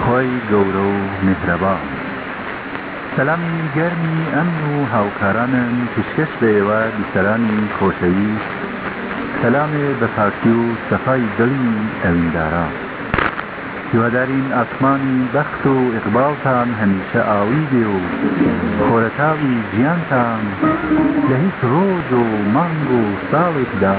خوای گەورە و میهرەبان سەلامی گەرمی ئەمن و هاوکارانم پیشکەش بە ئێوە بیسەرانی خۆشەویست سەلامێ بە پاکی و سەفای دڵی ئەوینداران هیوادارین ئاسمانی بەخت و ئیقباڵتان هەمیشە ئاوی بێ و خۆرەتاوی ژیانتان لە هیچ ڕۆژ و مانگ و ساڵێکدا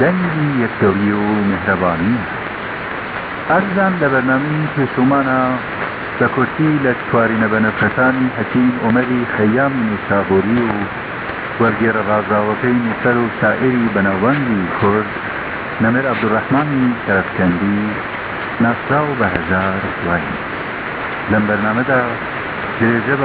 دەنگی یەکدڵی و میهرەبانی. ئازیزان لە بەرنامەی پێشوومانا بە کورتی لە چوارینە بەنرخەکانی حەکیم ئۆمەری خەیامی نەیشابووری و وەرگێرە ڕازاوەکەی نووسەر و شاعیری بەناوبانگی کورد نەمر عەبدولڕەحمانی شەرەفکەندی ناسراو بە هەژار دوایین. لەم بەرنامەدا درێژە بە